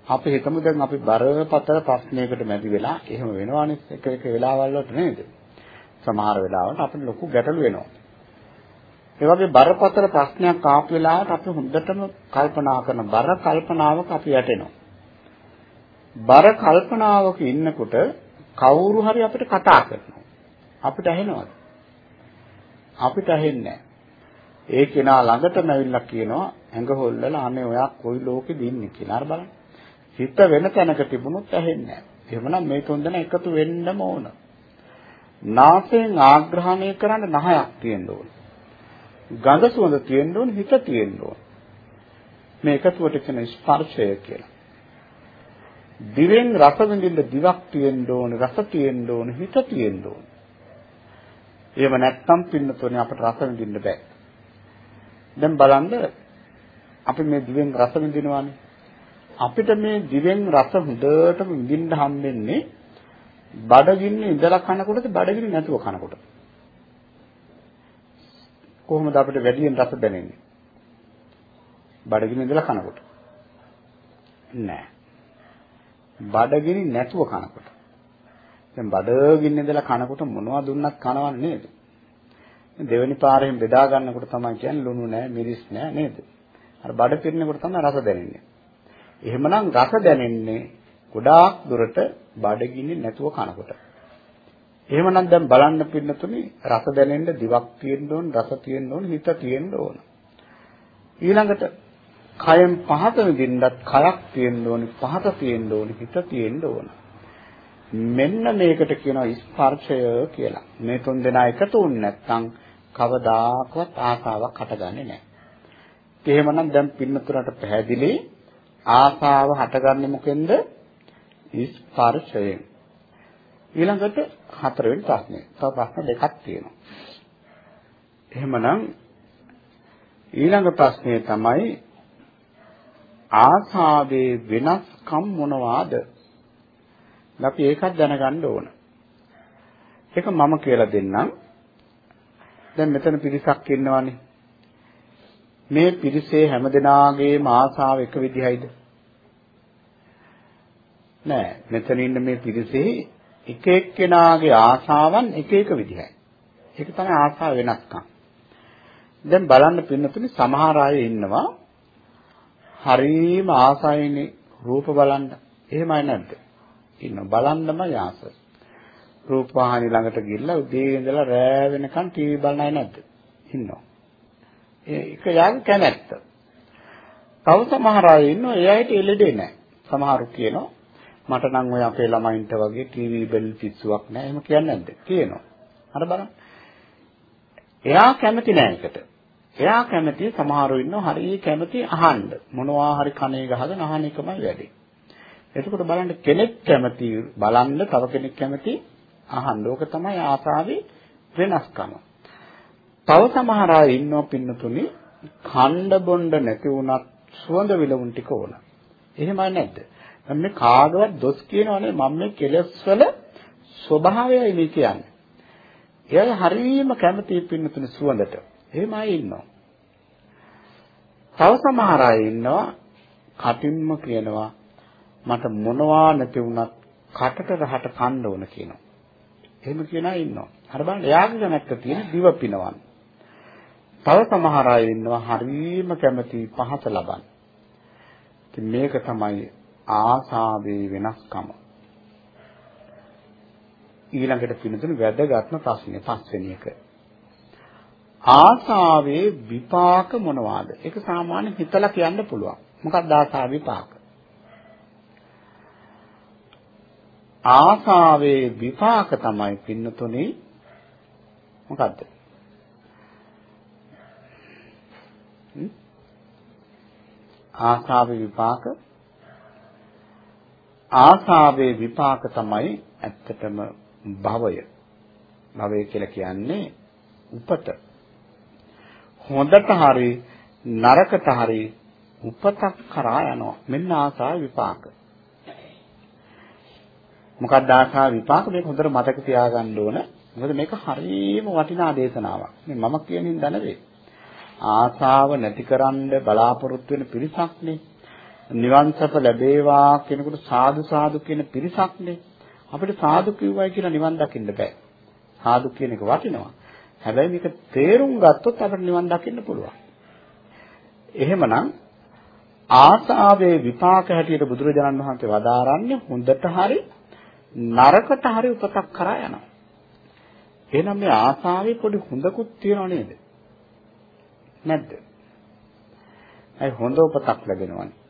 අපි හිතමු දැන් අපි බරපතල ප්‍රශ්නයකට මැදි වෙලා එහෙම වෙනවනේ එක එක වෙලාවල් වලට නේද? සමහර වෙලාවට අපිට ලොකු ගැටලු වෙනවා. ඒ වගේ බරපතල ප්‍රශ්නයක් ආපු වෙලාවට අපි හොඳටම කල්පනා කරන බර කල්පනාවක අපි යටෙනවා. බර කල්පනාවක ඉන්නකොට කවුරු හරි අපිට කතා කරනවා. අපිට ඇහෙනවද? අපිට ඇහෙන්නේ ඒ කෙනා ළඟටම ඇවිල්ලා කියනවා ඇඟ හොල්ලලා අනේ ඔයා කොයි ලෝකෙද ඉන්නේ කියලා. අර බලන්න. හිත වෙන තැනක තිබුණොත් ඇහෙන්නේ නැහැ. එහෙමනම් මේ තුන් දෙනා එකතු වෙන්නම ඕන. නාසයෙන් ආග්‍රහණය කරන්න නහයක් තියෙන්න ඕන. ගඳ සුවඳ තියෙන්න ඕන හිත තියෙන්න ඕන. මේ එකතුවට කියන ස්පර්ශය කියලා. දිවෙන් රස විඳින්න දිවක් තියෙන්න ඕන, රස තියෙන්න ඕන, හිත තියෙන්න ඕන. එහෙම නැත්නම් පින්නතෝනේ අපට රස විඳින්න බෑ. දැන් බලන්න අපි මේ දිවෙන් රස විඳිනවානේ. අපිට මේ දිවෙන් රස හොඳටම විඳින්න හම්බෙන්නේ බඩගින්න ඉඳලා කනකොටද බඩගින්න නැතුව කනකොට. කොහොමද අපිට වැඩියෙන් රස දැනෙන්නේ? බඩගින්න ඉඳලා කනකොට. නෑ. බඩගිනි නැතුව කනකොට. දැන් බඩගින්න ඉඳලා කනකොට මොනවද දුන්නත් කනවන්නේ නේද? දෙවෙනි පාරෙන් බෙදා ගන්නකොට තමයි කියන්නේ ලුණු නෑ මිරිස් නෑ නේද? අර බඩ පිරෙනකොට තමයි රස දැනෙන්නේ. එහෙමනම් රස දැනෙන්නේ ගොඩාක් දුරට බඩගින්නේ නැතුව කනකොට. එහෙමනම් දැන් බලන්න පින්නතුනි රස දැනෙන්න දිවක් තියෙන්න ඕන, රස තියෙන්න ඕන, හිත තියෙන්න ඕන. ඊළඟට කයෙන් පහත විඳින්නත් කයක් තියෙන්න ඕනි, පහත තියෙන්න ඕනි, හිත තියෙන්න ඕන. මෙන්න මේකට කියනවා ස්පර්ශය කියලා. මේ තුන් දෙනා එකතු වුනේ නැත්නම් කවදාකවත් ආසාවක් හටගන්නේ නැහැ. එහෙමනම් දැන් පින්නතුරට පැහැදිලි ආසාව හටගන්නේ මොකෙන්ද? ස්පර්ශයෙන්. ඊළඟට හතරවෙනි ප්‍රශ්නය. තව ප්‍රශ්න දෙකක් තියෙනවා. එහෙමනම් ඊළඟ ප්‍රශ්නය තමයි ආසාවේ වෙනස්කම් මොනවාද? අපි ඒකත් දැනගන්න ඕන. ඒක මම කියලා දෙන්නම්. දැන් මෙතන පිරිසක් ඉන්නවානේ. මේ පිරිසේ හැමදෙනාගේම ආසාව එක විදිහයිද? නෑ. මෙතන ඉන්න මේ පිරිසේ එක එක්කෙනාගේ ආසාවන් එක එක විදිහයි. ඒක තමයි ආසාව වෙනස්කම්. දැන් බලන්න පින්නතුනි සමහර අය ඉන්නවා හරීම ආසයිනේ රූප බලන්න. එහෙමයි නැද්ද? ඉන්න බලන්නමයි ආස. රූපවාහිනිය ළඟට ගිහිල්ලා උදේ ඉඳලා රෑ වෙනකන් ටීවී බලන අය නැද්ද? ඉන්නවා. ඒක යාගේ කැමැත්ත. තව සමහර අය ඉන්නවා ඒ අයට එළෙඩේ නැහැ. සමහරු කියනවා මට නම් ඔය අපේ ළමයින්ට වගේ ටීවී බෙල් පිස්සුවක් නැහැ. එහෙම කියන්නේ නැද්ද? කියනවා. අර බලන්න. එයා කැමති නෑ ඒකට. එයා කැමති සමහරව ඉන්නවා හරිය කැමති අහන්න. මොනවා හරි කනේ ගහගෙන අහන එකමයි වැඩි. එතකොට බලන්න කෙනෙක් කැමති බලන්න තව කෙනෙක් කැමති අහන්න. ඕක තමයි ආසාවේ වෙනස්කම. තව සමහර අය ඉන්නවා පින්නතුනි ඛණ්ඩ බොණ්ඩ නැති වුණත් සුවඳ විලවුන් ටික ඕන. එහෙමයි නැද්ද? මම මේ කාගවත් දොස් කියනවනේ මම මේ කෙලස් වල ස්වභාවයයි මේ කියන්නේ. එයා හරියම කැමති පින්නතුනි සුවඳට. එහෙම අය ඉන්නවා. තව සමහර අය ඉන්නවා කටින්ම කියනවා මට මොනවා නැති වුණත් කටට රහට කන්න ඕන කියනවා. එහෙම කියන අය ඉන්නවා. අර බලන්න එයාගේ කැමැත්ත තියෙන දිව පිනවන්න. තව සමහර අය ඉන්නවා හරීම කැමති පහස ලබන්න. ඉතින් මේක තමයි ආසාවේ වෙනස්කම. ඊළඟට පිනතුන වැදගත්ම ප්‍රශ්නේ පස්වෙනි එක. ආසාවේ විපාක මොනවාද? ඒක සාමාන්‍ය හිතලා කියන්න පුළුවන්. මොකක්ද ආසාව විපාක? ආසාවේ විපාක තමයි පින්නතුනේ මොකද්ද? ආසාවේ විපාක ආසාවේ විපාක තමයි ඇත්තටම භවය. භවය කියලා කියන්නේ උපත. හොඳට හරි නරකට හරි උපතක් කරා යනවා. මෙන්න ආසාව විපාක. මොකක්ද ආසාව විපාක මේක හොඳට මතක තියාගන්න ඕන. මොකද මේක හරියම වටිනා දේශනාවක්. මේ මම කියනින් දනවේ. ආසාව නැතිකරන්න බලාපොරොත්තු වෙන පිරිසක්නේ. නිවන් සප ලැබේවා කෙනෙකුට සාදු සාදු කියන පිරිසක්නේ. අපිට සාදු කිව්වයි කියලා නිවන් දකින්න බෑ. සාදු කියන එක වටිනවා. හැබැයි මේක තේරුම් ගත්තොත් අපිට නිවන් දකින්න පුළුවන්. එහෙමනම් ආසාවේ විපාක හැටියට බුදුරජාණන් වහන්සේ වදාරන්නේ හොඳට හරි නරකට හරි උපතක් කරා යනවා. එහෙනම් මේ ආසාවේ පොඩි හොඳකුත් තියෙනව නේද? නැද්ද? අය හොඳ උපතක් ලැබෙනවනේ.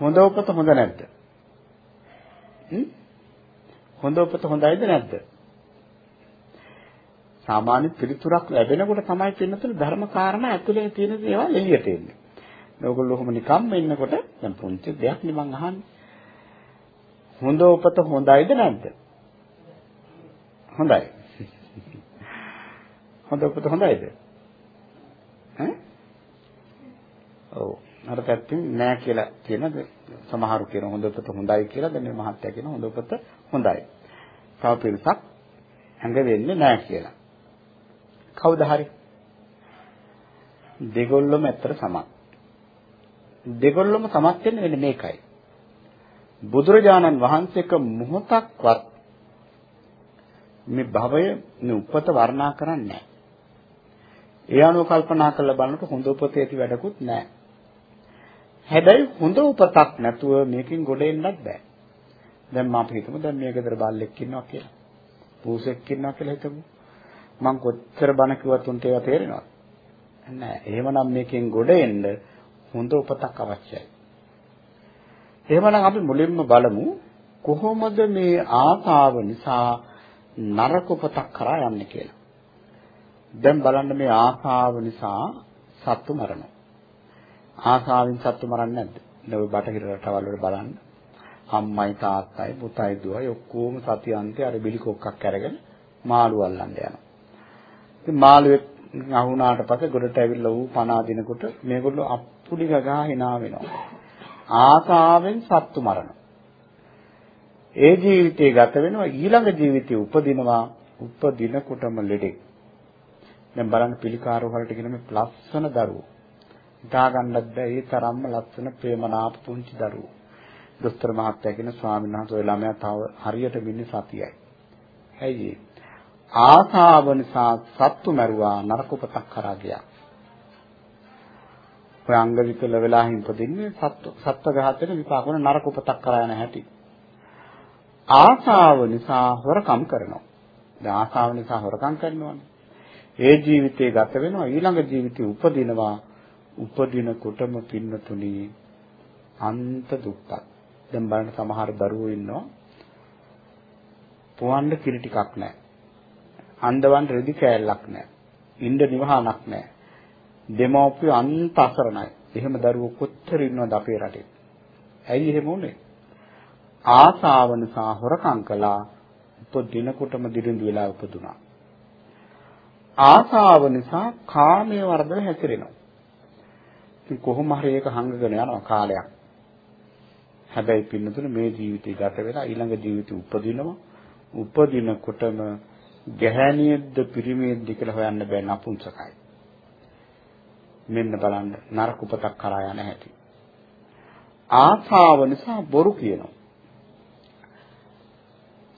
හොඳ උපත හොඳ නැද්ද? හ්ම්? හොඳ උපත හොඳයිද නැද්ද? සාමාන්‍ය පිළිතුරක් ලැබෙනකොට තමයි පින්නතුන ධර්ම කාරණා ඇතුලේ තියෙන දේවල් එළියට එන්නේ. මේගොල්ලෝ ඔහොම නිකම්ම ඉන්නකොට දැන් පුංචි දෙයක් නේ මං අහන්නේ. හොඳ උපත හොඳයිද නැද්ද? හොඳයි. හොඳ උපත හොඳයිද? ඈ? ඔව්. අර පැත්තෙන් නෑ කියලා කියන සමහරු කියන හොඳ උපත හොඳයි කියලා දැන් මේ මහත්තයා කියන හොඳ උපත හොඳයි. තව පිරිසක් ඇඟ වෙන්නේ නෑ කියලා. කවුද හරි? දෙගොල්ලම ඇත්තට සමත්. දෙගොල්ලම සමත් වෙන්නේ මෙන්න මේකයි. බුදුරජාණන් වහන්සේක මොහොතක්වත් මේ භවය මේ උපත වර්ණනා කරන්නේ නැහැ. ඒ අනුව කල්පනා කරලා බලනකොට හොඳ උපතේ ඇති වැඩකුත් නැහැ. හැබැයි හොඳ උපතක් නැතුව මේකෙන් ගොඩ එන්නත් බෑ. දැන් මම හිතමු දැන් මේ ගෙදර බල්ලෙක් ඉන්නවා කියලා. පූසෙක් ඉන්නවා කියලා හිතමු. මං කොච්චර බණ කිව්වත් උන්ට ඒවා තේරෙනවද? නෑ. එහෙමනම් මේකෙන් ගොඩ එන්න හොඳ උපතක් අවශ්‍යයි. එහෙමනම් අපි මුලින්ම බලමු කොහොමද මේ ආසාව නිසා නරක උපතක් කරා යන්නේ කියලා. දැන් බලන්න මේ ආසාව නිසා සත්තු මරනවා. ආසාවෙන් සත්තු මරන්නේ නැද්ද? දැන් ඔය බටහිර රටවල් වල බලන්න. අම්මයි තාත්තයි පුතයි දුවයි ඔක්කොම සතියන්තේ අර බිලි කොක්කක් අරගෙන මාළු අල්ලන්න යනවා. ඉතින් මාළුවෙක් අහුණාට පස්සේ ගොඩට ඇවිල්ලා ඌ පණ අදිනකොට මේගොල්ලෝ අප්පුඩි ගගා hina වෙනවා. ආසාවෙන් සත්තු මරනවා. ඒ ජීවිතේ ගත වෙනවා ඊළඟ ජීවිතේ උපදිනවා උපදිනකොටම ලෙඩෙක්. දැන් බලන්න පිළිකාර වලට කියන මේ ලස්සන දරුවෝ. හිතා ගන්නත් බැහැ ඒ තරම්ම ලස්සන ප්‍රේමනාප පුංචි දරුවෝ. දොස්තර මහත්තයා කියන ස්වාමීන් වහන්සේ ඔය ළමයා තව හරියට මින්නේ සතියයි. ඇයි ආසාව නිසා සත්තු මරුවා නරක උපතක් කරා ගියා. ඔය අංග විකල වෙලා හින්පදින්නේ සත්ව සත්ව ඝාතන විපාක වන නරක උපතක් කරා යන හැටි. ආසාව නිසා හොරකම් කරනවා. දැන් ආසාව නිසා හොරකම් කරනවානේ. ඒ ජීවිතේ ගත වෙනවා ඊළඟ ජීවිතේ උපදිනවා උපදින කොටම පින්නතුණි අන්ත දුක්ඛ. දැන් බලන්න සමහර දරුවෝ ඉන්නවා පුවන්න කිරි ටිකක් නැහැ. අන්දවන් රෙදි කෑල්ලක් නැහැ. ඉන්න නිවහනක් නැහැ. දෙමව්පිය අන්ත අසරණයි. එහෙම දරුවෝ කොච්චර ඉන්නවද අපේ රටේ? ඇයි එහෙම උනේ? ආසාව නිසා හොරකම් කළා. උපදිනකොටම දිරිඳු වෙලා උපදුනා. ආසාව නිසා කාමයේ වර්ධන හැසිරෙනවා. ඉතින් කොහොම හරි ඒක හංගගෙන යනවා කාලයක්. හැබැයි පින්නතුනේ මේ ජීවිතය ගත වෙලා ඊළඟ ජීවිතය උපදිනවා. උපදිනකොටම ගැහැණියෙක්ද පිරිමියෙක්ද කියලා හොයන්න බෑ නපුංසකයි. මෙන්න බලන්න නරක උපතක් කරා යන හැටි. ආශාව නිසා බොරු කියනවා.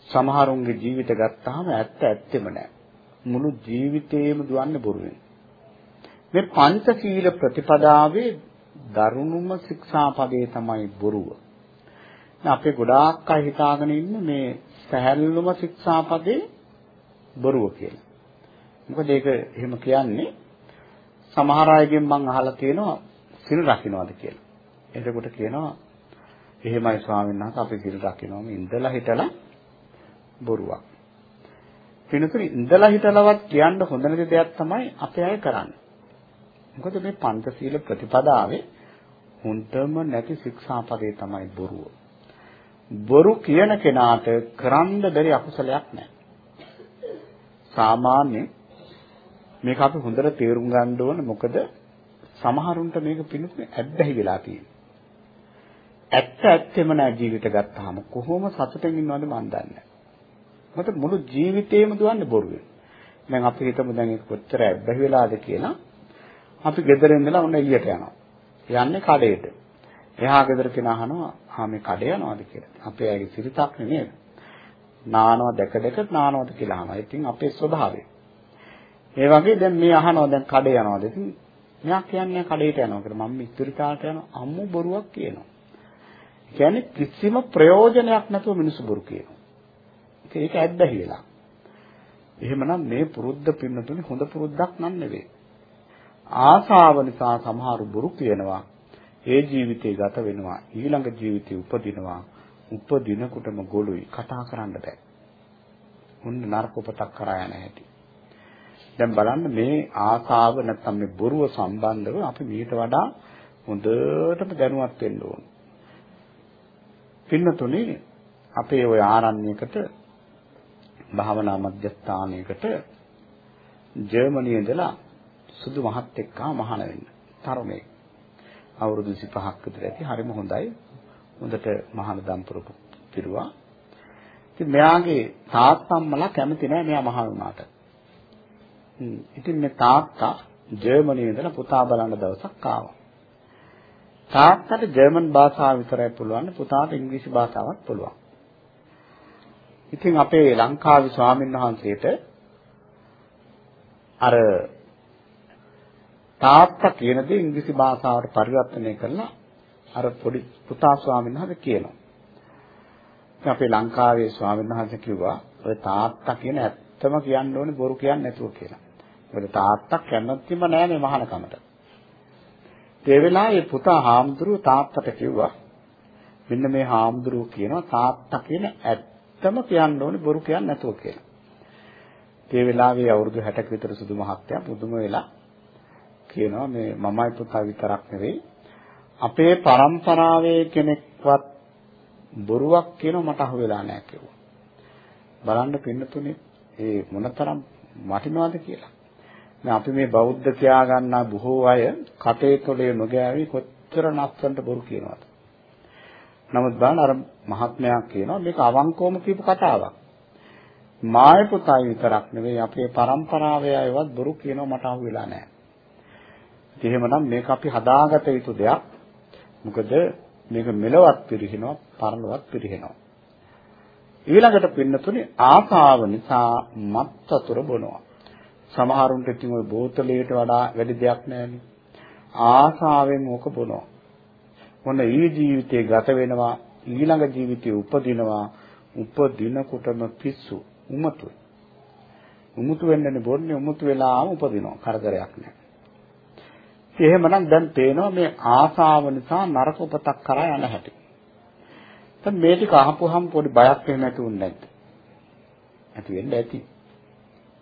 සමහරුන්ගේ ජීවිත ගත්තාම ඇත්ත ඇත්තෙම නෑ. මුළු ජීවිතේම දුවන්නේ බොරුවෙන්. මේ පංචශීල ප්‍රතිපදාවේ දරුණුම ශික්ෂාපදේ තමයි බොරුව. අපේ ගොඩාක් අය හිතාගෙන ඉන්නේ මේ සහැල්ලුම ශික්ෂාපදේ බොරුව කියලා. මොකද ඒක එහෙම කියන්නේ සමහර අයගෙන් මම අහලා තියෙනවා සිල් රකින්නවාද කියලා. එතකොට කියනවා එහෙමයි ස්වාමීන් වහන්සේ අපි සිල් රකින්නවා මේ ඉඳලා හිටලා බොරුවක්. පිනතුනි ඉඳලා හිටලවත් කියන්න හොඳ නැති දෙයක් තමයි අපේ අය කරන්නේ. මොකද මේ පංචශීල ප්‍රතිපදාවේ හොඳම නැති ශික්ෂාපදේ තමයි බොරුව. බොරු කියන කෙනාට කරන්න බැරි අකුසලයක් නැහැ. සාමාන්‍ය මේක අපි හොඳට තේරුම් ගන්න ඕන මොකද සමහරුන්ට මේක පිණුතුනේ ඇබ්බැහි වෙලා තියෙනවා. ඇත්ත ඇත්තෙම නෑ ජීවිත ගත්තාම කොහොම සතුටින් ඉන්නවද මන් දන්නේ මොකද මුළු ජීවිතේම දුවන්නේ බොරුවෙන්. දැන් අපි හිතමු දැන් ඒක කොච්චර ඇබ්බැහි වෙලාද කියලා. අපි ගෙදර ඉඳලා ඔන්න එළියට යනවා. යන්නේ කඩේට. එහා ගෙදර කෙනා අහනවා "ආ මේ කඩේ යනවාද කියලා." අපේ අයගේ සිරිතක් නෙමෙයි. නානවා දැක දැක නානවාද කියලා අහනවා. ඉතින් අපේ ස්වභාවය. ඒ වගේ දැන් මේ අහනවා දැන් කඩේ යනවාද? ඉතින් මෙයා කියන්නේ කඩේට යනවා කියලා. මම ඉස්තිරිතාවට යනවා අම්මු බොරුවක් කියනවා. කියන්නේ කිසිම ප්‍රයෝජනයක් නැතුව මිනිස්සු බොරු කියනවා. ඒක ඇද්දහි වෙලා. එහෙමනම් මේ පුරුද්ද පින්නතුනේ හොඳ පුරුද්දක් නන් නෙවෙයි. ආසාව නිසා සමහරු බොරු කියනවා. ඒ ජීවිතේ ගත වෙනවා. ඊළඟ ජීවිතේ උපදිනවා. උපදිනකොටම ගොළුයි කතා කරන්න බෑ. උන් නරක උපතක් කරා යන හැටි. දැන් බලන්න මේ ආසාව නැත්තම් මේ බොරුව සම්බන්ධව අපි මීට වඩා හොඳටම දැනුවත් වෙන්න ඕන. පින්නතුනේ අපේ ওই ආරණ්‍යයකට භාවනා මධ්‍යස්ථානයකට ජර්මනියේ ඉඳලා සුදු මහත් එක්කා මහාන වෙන්න. තරුණයෙක්. අවුරුදු 25ක් විතර ඇති. හරිම හොඳයි. හොඳට මහාන දම්පුරපු පිරුවා. ඉතින් මෙයාගේ තාත්තම්මලා කැමති නෑ මෙයා මහා වුණාට. ඉතින් මේ තාත්තා ජර්මනියේ ඉඳලා පුතා බලන්න දවසක් ආවා. තාත්තට ජර්මන් භාෂාව විතරයි පුළුවන් පුතාට ඉංග්‍රීසි භාෂාවක් පුළුවන්. ඉතින් අපේ ලංකාවේ ස්වාමීන් වහන්සේට අර තාත්තා කියන දේ ඉංග්‍රීසි භාෂාවට පරිවර්තනය කරලා අර පොඩි පුතා ස්වාමීන් වහන්සේ කියනවා. ඉතින් අපේ ලංකාවේ ස්වාමීන් වහන්සේ කිව්වා ඔය තාත්තා කියන ඇත්තම කියන්න ඕනේ බොරු කියන්නේ නැතුව කියලා. මොකද තාත්තා කැමතිම නෑ මේ මහානකමට. ඒ වෙලාවේ පුතා හාමුදුරුව තාත්තට කිව්වා මෙන්න මේ හාමුදුරුව කියනවා තාත්තා කියන ඇත්තම කියන්න ඕනේ බොරු කියන්නේ නැතුව කියලා. ඒ වෙලාවේ අවුරුදු 60ක විතර සුදු මහත්තයා පුදුම වෙලා කියනවා මේ මමයි පුතා විතරක් නෙවෙයි අපේ પરම්පරාවේ කෙනෙක්වත් බොරුවක් කියන මට අහු වෙලා නැහැ කිව්වා. බලන්න පින්නතුනේ ඒ මොනතරම් වටිනවද කියලා. දැන් අපි මේ බෞද්ධ තියාගන්නා බොහෝ අය කටේතොලේ නොගෑවි කොච්චර නස්සන්ට බොරු කියනවද. නමුත් බලන්න අර මහත්මයා කියනවා මේක අවංකවම කියපු කතාවක්. මාය පුතයි විතරක් නෙවෙයි අපේ પરම්පරාවේ අයවත් බොරු කියනව මට අහු වෙලා නැහැ. එහෙමනම් මේක අපි හදාගත යුතු දෙයක්. මොකද මේක මෙලවත් පිරිහිනවා, පරලොවත් පිරිහෙනවා. ඊළඟට පින්නතුනේ ආසාව නිසා මත් වතුර බොනවා. සමහරුන්ට ඉතින් ওই බෝතලයට වඩා වැඩි දෙයක් නැහැනේ. ආසාවෙන් ඕක බොනවා. මොන ඊ ජීවිතේ ගත වෙනවා ඊළඟ ජීවිතේ උපදිනවා උපදිනකොටම පිස්සු උමතු. උමුතු වෙන්නනේ බොන්නේ උමුතු වෙලාම උපදිනවා කරදරයක් නැහැ. එහෙමනම් දැන් පේනවා මේ ආසාව නිසා නරක උපතක් කරා යන හැටි. දැන් මේ ටික අහපුවහම පොඩි බයක් එහෙම ඇති වුන්නේ නැද්ද? ඇති වෙන්න ඇති.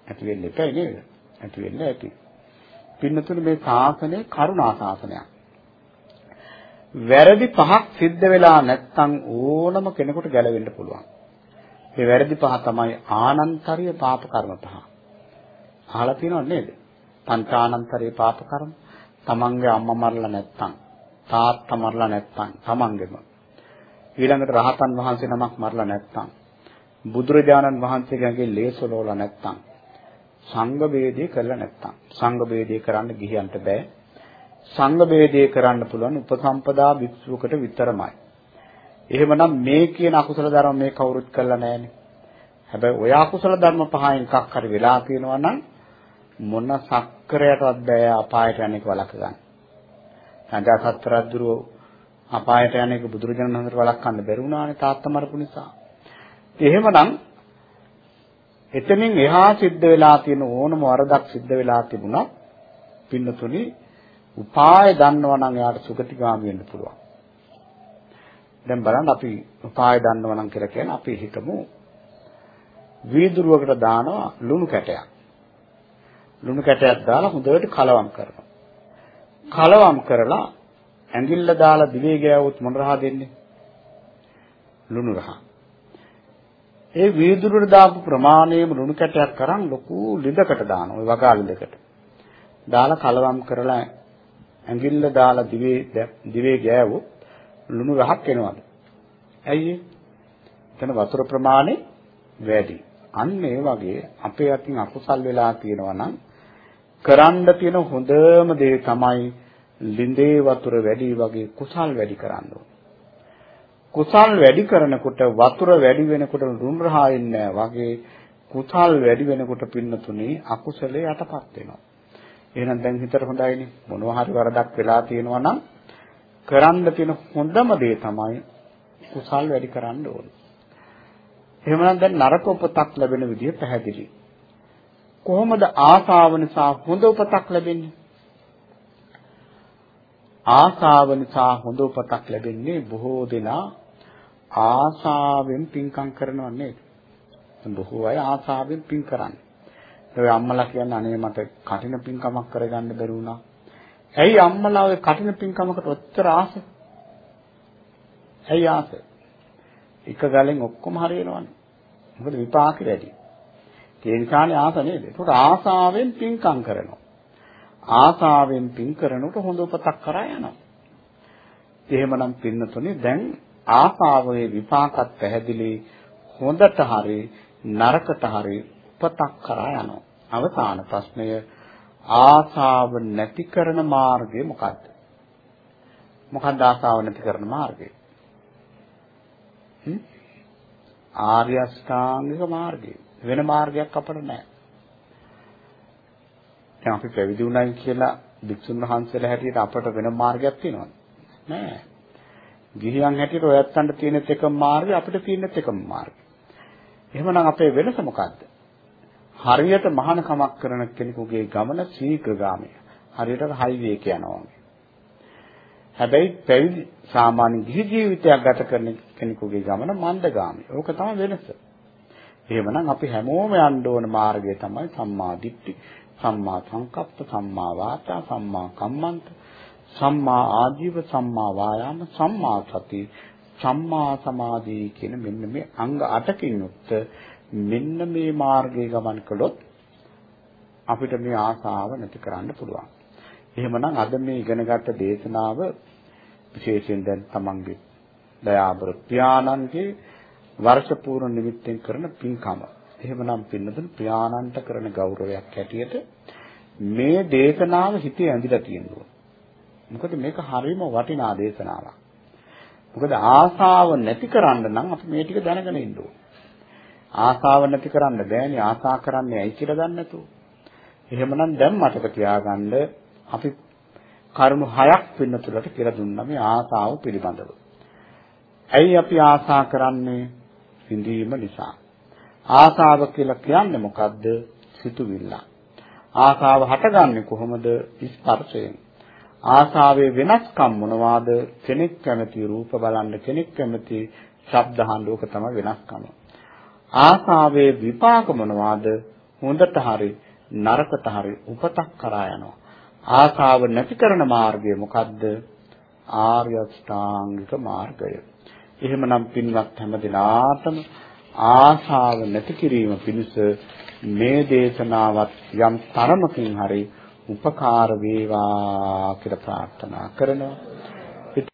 ඇති වෙන්න එපා නේද? ඇති වෙන්න ඇති. පින්නතුනේ මේ ශාසනය කරුණා ශාසනයක්. වැරදි පහක් සිද්ධ වෙලා නැත්නම් ඕනම කෙනෙකුට ගැලවෙන්න පුළුවන්. මේ වැරදි පහ තමයි ආනන්තරීය පාප කර්ම පහ. අහලා තියෙනව නේද? පංචානන්තරීය පාප කර්ම. තමන්ගේ අම්මා මරලා නැත්තම් තාත්තා මරලා නැත්තම් තමන්ගේම ඊළඟට රහතන් වහන්සේ නමක් මරලා නැත්තම් බුදුරජාණන් වහන්සේගෙන් ලේසලෝලා නැත්තම් සංඝ වේදේ කරලා නැත්තම් සංඝ වේදේ කරන්න ගිහින්ට බෑ සංඝ ભેදේ කරන්න පුළුවන් උපසම්පදා භික්ෂුවකට විතරමයි. එහෙමනම් මේ කියන අකුසල ධර්ම මේ කවුරුත් කළා නැහැනේ. හැබැයි ඔය අකුසල ධර්ම පහෙන් එකක් හරි වෙලා තියෙනවා නම් මොන සක්කරයටවත් බෑ අපායට යන්නේක වළක්ව ගන්න. සංඝා සතරද්දුරෝ අපායට යන්නේක බුදුරජාණන් වහන්සේට වළක්වන්න බැරි වුණානේ තාත්තා මරපු නිසා. එහෙමනම් එතනින් එහා සිද්ධ වෙලා තියෙන ඕනම වරදක් සිද්ධ වෙලා තිබුණා පින්නතුනි උපාය දන්නවා නම් එයාට සුගතිගාමි වෙන්න පුළුවන්. දැන් බලන්න අපි උපාය දන්නවා නම් කියලා කියන්නේ අපි හිතමු වීදුරුවකට දානවා ලුණු කැටයක්. ලුණු කැටයක් දාලා හොඳට කලවම් කරනවා. කලවම් කරලා ඇඟිල්ල දාලා දිවේ ගෑවුවොත් මොන රහ දෙන්නේ? ලුණු රහ. ඒ වීදුරුවට දාපු ප්‍රමාණයම ලුණු කැටයක් කරන් ලොකු ලිඳකට දානවා. ওই වගා ලිඳකට. දාලා කලවම් කරලා ඇඟිල්ල දාලා දිවේ දිවේ ගෑවොත් ලුණු රහක් එනවලු. ඇයි එතන වතුර ප්‍රමාණය වැඩි. අන්න ඒ වගේ අපේ අතින් අකුසල් වෙලා තියෙනවා නම් කරන්න තියෙන හොඳම දේ තමයි ලිඳේ වතුර වැඩි වගේ කුසල් වැඩි කරන්න ඕනේ. කුසල් වැඩි කරනකොට වතුර වැඩි වෙනකොට රුම් රහායින්නේ වගේ කුසල් වැඩි වෙනකොට පින්නතුනේ අකුසලේ යටපත් වෙනවා. එහෙනම් දැන් හිතට හොඳයිනේ මොනවා හරි වරදක් වෙලා තියෙනවා නම් කරන්න තියෙන හොඳම දේ තමයි කුසල් වැඩි කරන්න ඕනේ. එහෙමනම් දැන් නරක උපතක් ලැබෙන විදිය පැහැදිලි. කොහොමද ආසාව නිසා හොඳ උපතක් ලැබෙන්නේ? ආසාව නිසා හොඳ උපතක් ලැබෙන්නේ බොහෝ දෙනා ආසාවෙන් පින්කම් කරනව නේද? බොහෝ අය ආසාවෙන් පින් කරන්නේ. ඒ අම්මලා කියන්නේ අනේ මට කටින පින්කමක් කරගන්න බැරි වුණා. ඇයි අම්මලා ඔය කටින පින්කමකට ඔච්චර ආස? ඇයි ආස? එක ගලෙන් ඔක්කොම හරියනවනේ. මොකද විපාක වැඩි. ඒ නිසානේ ආස නේද? ඒකට ආසාවෙන් පින්කම් කරනවා. ආසාවෙන් පින් කරනකොට හොඳ උපතක් කරා යනවා. එහෙමනම් පින්නතුනේ දැන් ආසාවේ විපාකත් පැහැදිලි හොඳට හරි නරකට හරි උපතක් කරා යනවා. අවසාන ප්‍රශ්නය ආසාව නැති කරන මාර්ගය මොකක්ද? මොකක්ද ආසාව නැති කරන මාර්ගය? ආර්ය අෂ්ටාංගික මාර්ගය. වෙන මාර්ගයක් අපිට නැහැ. දැන් අපි පැවිදි වුණයි කියලා භික්ෂුන් වහන්සේලා හැටියට අපට වෙන මාර්ගයක් තියෙනවද? නැහැ. ගිහියන් හැටියට ඔයත්තන්ට තියෙන එකම මාර්ගය අපිට තියෙන එකම මාර්ගය. එහෙමනම් අපේ වෙනස මොකද්ද? හරියට මහානකමක් කරන කෙනෙකුගේ ගමන ශීඝ්‍රගාමී. හරියට හයිවේ එක යනවා වගේ. හැබැයි පැවිදි සාමාන්‍ය ගිහි ජීවිතයක් ගත කරන කෙනෙකුගේ ගමන මන්දගාමී. ඕක තමයි වෙනස. එහෙමනම් අපි හැමෝම යන්න ඕන මාර්ගය තමයි සම්මා දිට්ඨි, සම්මා සංකප්ප, සම්මා වාචා, සම්මා කම්මන්ත, සම්මා ආජීව, සම්මා වායාම, සම්මා සති, සම්මා සමාධි කියන මෙන්න මේ අංග 8කින් යුක්ත මෙන්න මේ මාර්ගයේ ගමන් කළොත් අපිට මේ ආසාව නැති කරන්න පුළුවන්. එහෙමනම් අද මේ ඉගෙනගත්ත දේශනාව විශේෂයෙන් දැන් තමන්ගේ දයාබර පියාණන්ගේ වර්ෂ පූර්ණ නිමිත්තෙන් කරන පින්කම. එහෙමනම් පින්නතුන් පියාණන්ට කරන ගෞරවයක් හැටියට මේ දේශනාව හිතේ ඇඳිලා තියෙනවා. මොකද මේක හරිම වටිනා දේශනාවක්. මොකද ආසාව නැති කරන්න නම් අපි මේ ටික දැනගෙන ඉන්න ඕනේ. ආසාව නැති කරන්න බෑනේ ආසා කරන්නේ ඇයි කියලා දන්නේ නැතුව. එහෙමනම් දැන් මතක තියාගන්න අපි කරුණු හයක් පින්නතුලට කියලා දුන්නා මේ ආසාව පිළිබඳව. ඇයි අපි ආසා කරන්නේ? විඳීම නිසා. ආසාව කියලා කියන්නේ මොකද්ද? සිතුවිල්ල. ආසාව හටගන්නේ කොහොමද? ස්පර්ශයෙන්. ආසාවේ වෙනස්කම් මොනවාද? කෙනෙක් කැමති රූප බලන්න, කෙනෙක් කැමති ශබ්ද අහන්න ඕක තමයි වෙනස්කම. ආසාවේ විපාක මොනවාද? හොඳට හරි නරකට හරි උපතක් කරා යනවා. ආසාව නැති කරන මාර්ගය මොකද්ද? ආර්ය අෂ්ටාංගික මාර්ගය. එහෙමනම් පින්වත් හැම දිනාටම ආශාව නැති කිරීම පිණිස මේ දේශනාවත් යම් තරමකින් හරි උපකාර වේවා කියලා ප්‍රාර්ථනා කරනවා.